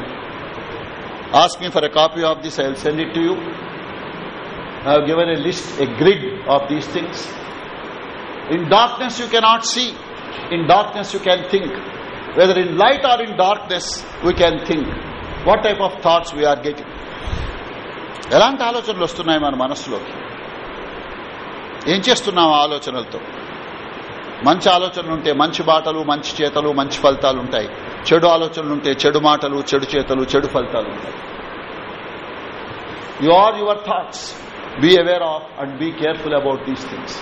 ask me for a copy of this. I will send it to you. I have given a list, a grid of these things. In darkness you cannot see. In darkness you can think. Whether in light or in darkness, we can think. What type of thoughts we are getting. ఎలాంటి ఆలోచనలు వస్తున్నాయి మన మనస్సులోకి? ఏం చేస్తున్నాం ఆలోచనలతో? మంచి ఆలోచనలు ఉంటే మంచి బాటలు మంచి చేతలు మంచి ఫలితాలు ఉంటాయి. చెడు ఆలోచనలు ఉంటే చెడు మాటలు చెడు చేతలు చెడు ఫలితాలు ఉంటాయి. You are your thoughts be aware of and be careful about these things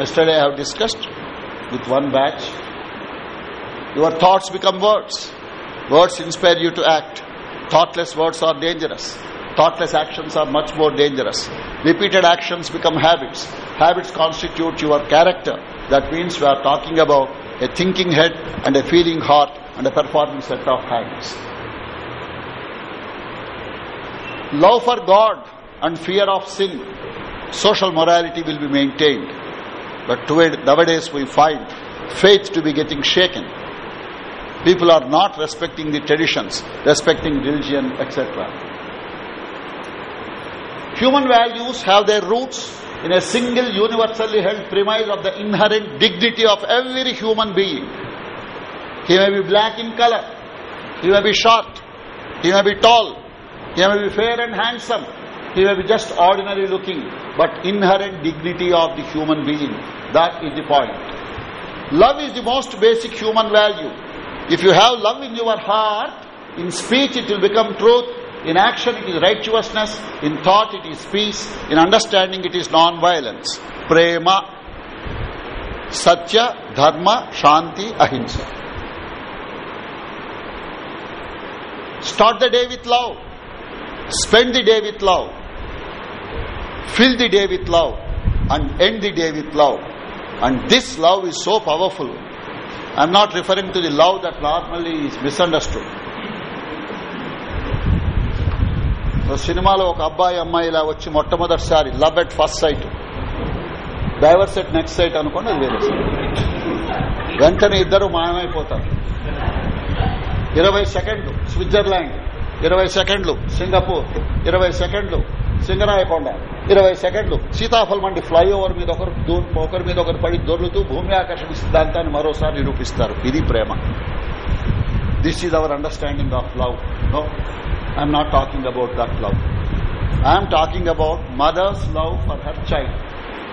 yesterday I have discussed with one batch Your thoughts become words. Words inspire you to act. Thoughtless words are dangerous. Thoughtless actions are much more dangerous. Repeated actions become habits. Habits constitute your character. That means we are talking about a thinking head and a feeling heart and a performing set of hands. Love for God and fear of sin. Social morality will be maintained. But nowadays we find faith to be getting shaken people are not respecting the traditions respecting religion etc human values have their roots in a single universally held premise of the inherent dignity of every human being. He may be black in color he may be short he may be tall he may be fair and handsome he may be just ordinary looking but inherent dignity of the human being that is the point. Love is the most basic human value if you have love in your heart, in speech it will become truth, in action it is righteousness, in thought it is peace, in understanding it is non-violence. Prema, Satya, Dharma, Shanti, Ahimsa. Start the day with love. Spend the day with love. Fill the day with love. And end the day with love. And this love is so powerful I'm not referring to the love that normally is misunderstood. సినిమాలో ఒక అబ్బాయి అమ్మాయి ఇలా వచ్చి మొట్టమొదటిసారి love at first sight divorce at next sight అనుకోండి అది వేరే వెంటనే ఇద్దరు మాయమైపోతారు. ఇరవై సెకండ్లు స్విట్జర్లాండ్ ఇరవై సెకండ్లు సింగపూర్ ఇరవై సెకండ్లు సింగరాయకొండ. ఇరవై సెకండ్లు. సీతాఫలం మండి ఫ్లైఓవర్ మీద ఒకరు ఒకరి మీద ఒకరు పడి దొర్లుతూ భూమి ఆకర్షణ సిద్ధాంతాన్ని మరోసారి నిరూపిస్తారు. ఇది ప్రేమ. This is our understanding of love no I'm not talking about that love I'm talking about mother's love for her child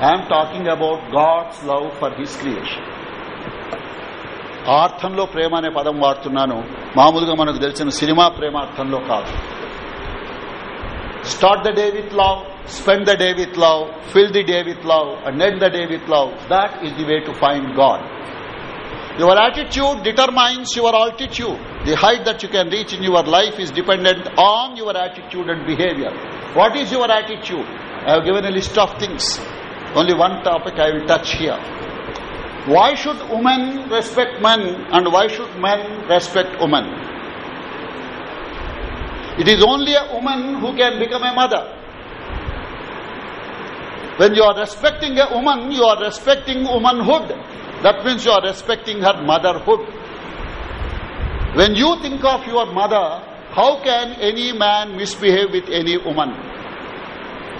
I'm talking about God's love for his creation ఆ అర్థంలో ప్రేమ అనే పదం వాడుతున్నాను. మామూలుగా మనకు తెలిసిన సినిమా ప్రేమ అర్థంలో కాదు. Start the day with love, spend the day with love, fill the day with love, and end the day with love. That is the way to find God. Your attitude determines your altitude. The height that you can reach in your life is dependent on your attitude and behavior. What is your attitude? I have given a list of things. Only one topic I will touch here. Why should women respect men and why should men respect women? It is only a woman who can become a mother. When you are respecting a woman, you are respecting womanhood. That means you are respecting her motherhood. When you think of your mother, how can any man misbehave with any woman?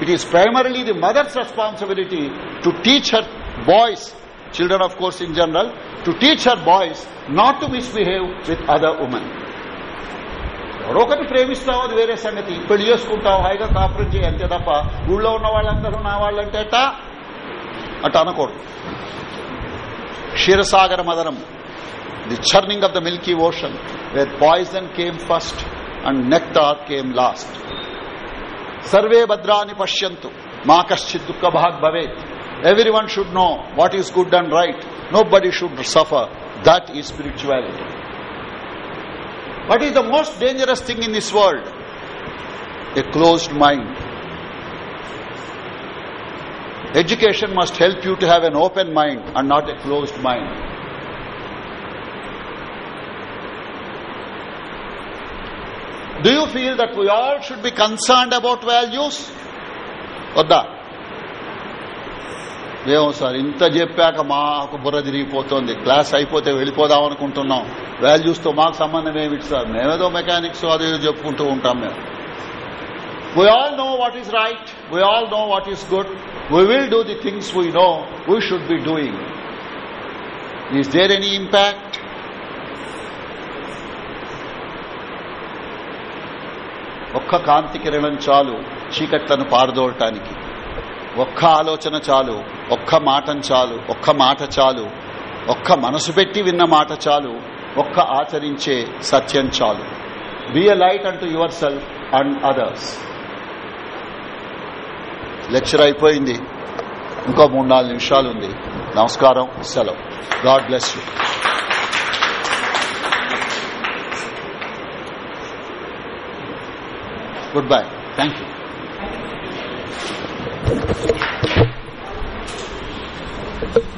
It is primarily the mother's responsibility to teach her boys, children of course in general, to teach her boys not to misbehave with other women. ఎవరొకటి ప్రేమిస్తావు అది వేరే సంగతి. పెళ్ళి చేసుకుంటావు హాయిగా కాపురం చేయి అంతే తప్ప ఊళ్ళో ఉన్న వాళ్ళందరూ నా వాళ్ళంటే అట అట అనకూడదు. క్షీరసాగర మదనం the churning of the milky ocean where poison came first and nectar came last survey భద్రాన్ని పశ్యంతు మా కశ్చిత్ దుఃఖ భాగ్ భవేత్. Every one should know what is good and right nobody should suffer that ఈ spirituality What is the most dangerous thing in this world? A closed mind. Education must help you to have an open mind and not a closed mind. Do you feel that we all should be concerned about values? or not? మేము sir ఇంత చెప్పాక మాకు బుర్ర తిరిగిపోతుంది. Class అయిపోతే వెళ్ళిపోదాం అనుకుంటున్నాం. వాల్యూస్తో మాకు సంబంధం ఏమిటి సార్? మేమేదో మెకానిక్స్ అది చెప్పుకుంటూ ఉంటాం మేము. We all know what is right we all know what is good we will do the things we know we should be doing is there any impact ఒక్క కాంతి కిరణం చాలు చీకట్లను పారదోడటానికి ఒక్క ఆలోచన చాలు ఒక్క మాటం చాలు ఒక్క మాట చాలు ఒక్క మనసు పెట్టి విన్న మాట చాలు ఒక్క ఆచరించే సత్యం చాలు. బీ ఎ లైట్ అంటూ yourself and others lecture అయిపోయింది. ఇంకో మూడు నాలుగు నిమిషాలు ఉంది. నమస్కారం సెలవు. God bless you goodbye thank you Thank you.